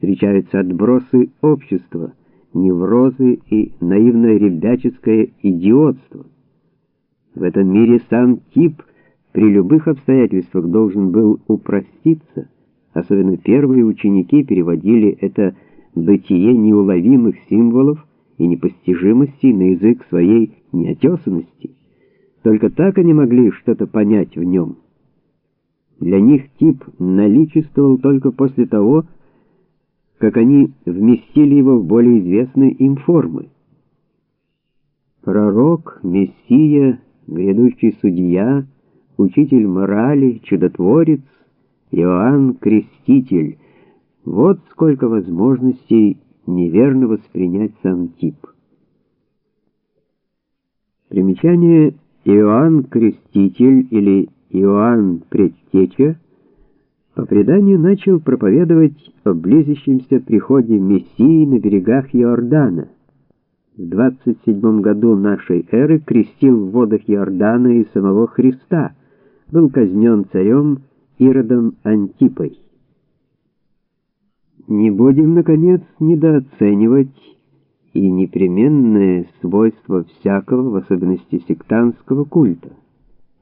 встречаются отбросы общества, неврозы и наивное ребяческое идиотство. В этом мире сам тип при любых обстоятельствах должен был упроститься, особенно первые ученики переводили это бытие неуловимых символов и непостижимостей на язык своей неотесанности. Только так они могли что-то понять в нем. Для них тип наличествовал только после того, как они вместили его в более известные им формы. Пророк, мессия, грядущий судья, учитель морали, чудотворец, Иоанн Креститель. Вот сколько возможностей неверно воспринять сам тип. Примечание Иоанн Креститель или Иоанн Предтеча по преданию начал проповедовать о близящемся приходе Мессии на берегах Иордана. В 27 году нашей эры крестил в водах Иордана и самого Христа, был казнен царем Иродом Антипой. Не будем, наконец, недооценивать и непременное свойство всякого, в особенности сектантского культа.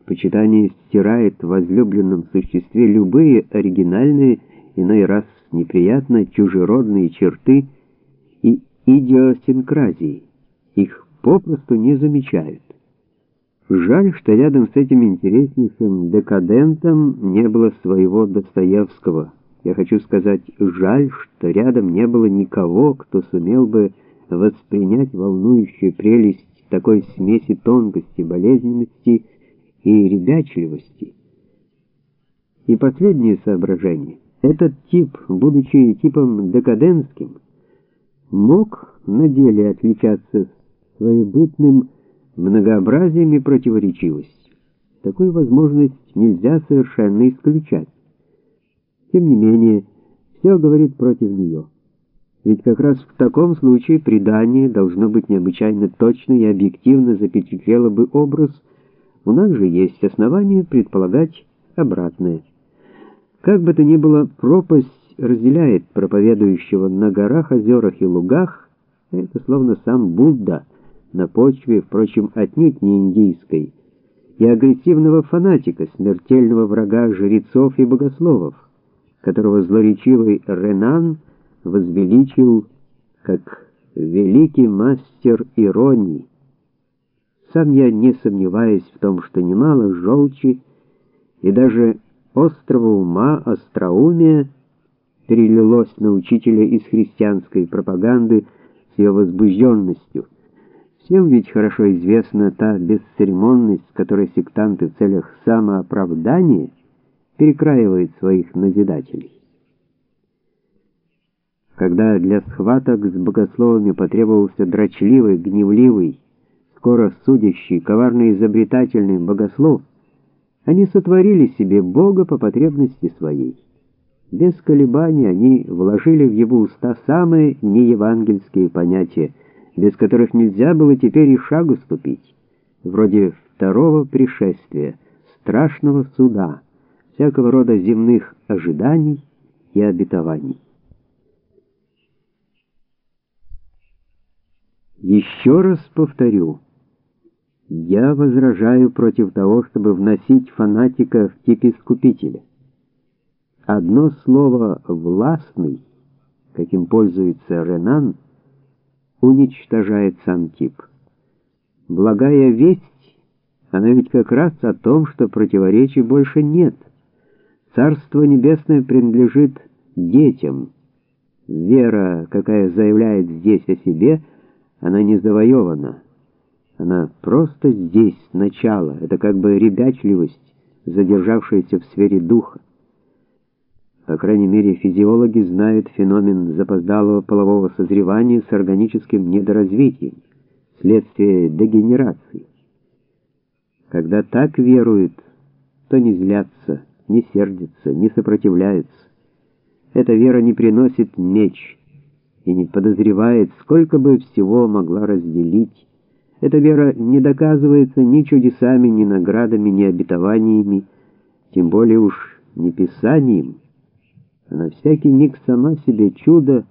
Почитание стирает в возлюбленном существе любые оригинальные, иной раз неприятно чужеродные черты и идиосинкразии. Их попросту не замечают. Жаль, что рядом с этим интереснейшим декадентом не было своего Достоевского. Я хочу сказать, жаль, что рядом не было никого, кто сумел бы воспринять волнующую прелесть такой смеси тонкости, болезненности и ребячливости. И последнее соображение. Этот тип, будучи типом декадентским, мог на деле отличаться своебытным многообразием и противоречивостью. Такую возможность нельзя совершенно исключать. Тем не менее, все говорит против нее. Ведь как раз в таком случае предание должно быть необычайно точно и объективно запечатлело бы образ, у нас же есть основания предполагать обратное. Как бы то ни было, пропасть разделяет проповедующего на горах, озерах и лугах, это словно сам Будда на почве, впрочем, отнюдь не индийской, и агрессивного фанатика, смертельного врага жрецов и богословов, которого злоречивый Ренан возвеличил как великий мастер иронии. Сам я не сомневаюсь в том, что немало желчи и даже острого ума, остроумия перелилось на учителя из христианской пропаганды с ее возбужденностью. Всем ведь хорошо известна та бесцеремонность, которой сектанты в целях самооправдания перекраивают своих назидателей. Когда для схваток с богословами потребовался дрочливый, гневливый, скоро судящий, коварно изобретательный богослов, они сотворили себе Бога по потребности своей. Без колебаний они вложили в его уста самые неевангельские понятия, без которых нельзя было теперь и шагу ступить, вроде второго пришествия, страшного суда, всякого рода земных ожиданий и обетований. Еще раз повторю, я возражаю против того, чтобы вносить фанатика в тип искупителя. Одно слово «властный», каким пользуется Ренан, уничтожает сам тип. Благая весть, она ведь как раз о том, что противоречий больше нет. Царство Небесное принадлежит детям. Вера, какая заявляет здесь о себе, она не завоевана. Она просто здесь, начало. Это как бы ребячливость, задержавшаяся в сфере духа. По крайней мере, физиологи знают феномен запоздалого полового созревания с органическим недоразвитием, следствие дегенерации. Когда так веруют, то не злятся, не сердятся, не сопротивляются. Эта вера не приносит меч и не подозревает, сколько бы всего могла разделить эта вера не доказывается ни чудесами, ни наградами, ни обетованиями, тем более уж не писанием, Она всякий миг сама себе чудо,